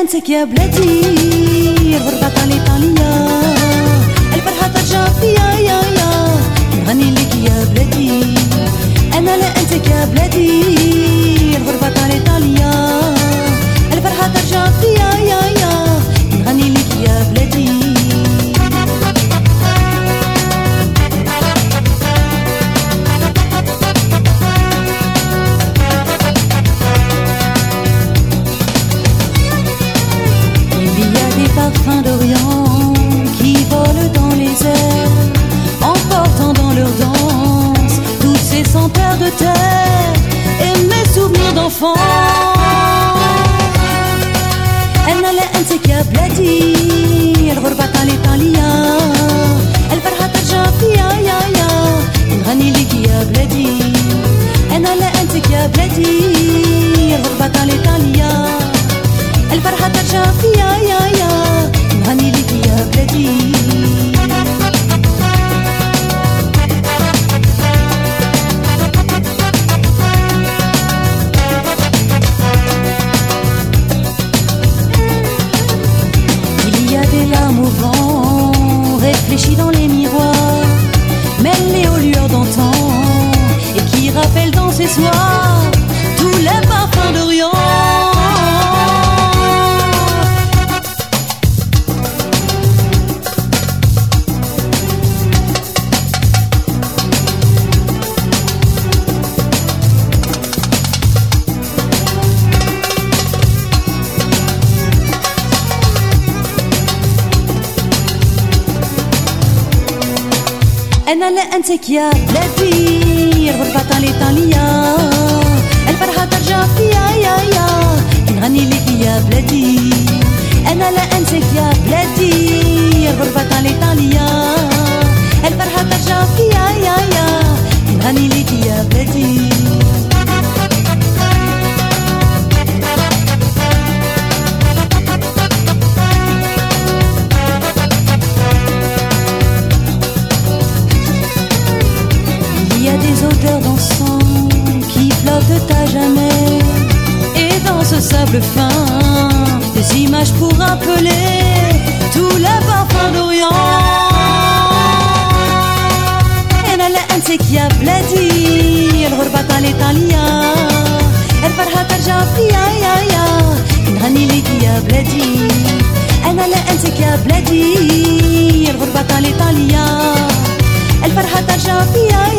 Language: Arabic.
Ընցեք եւ լեցի, որ բատալի տալիա أنا لا أنسك يا بلادي الغربة طالي طالية. الفرحة ترجع فيا يا يا. نغني لك يا بلادي. أنا لا أنسك يا بلادي الغربة طالي طالية. الفرحة ترجع فيا يا يا. نغني لك يا بلادي. أنا لا انسك يا بلادي الغربة Et dans ce sable fin, des images pour rappeler tous les parfums d'Orient. أنا لا أنسك يا بلادي الغربة طالي طالية الفرحة ترجع فيا يا يا نغني لك يا بلادي أنا لا أنسك يا بلادي الغربة طالي طالية الفرحة ترجع فيا يا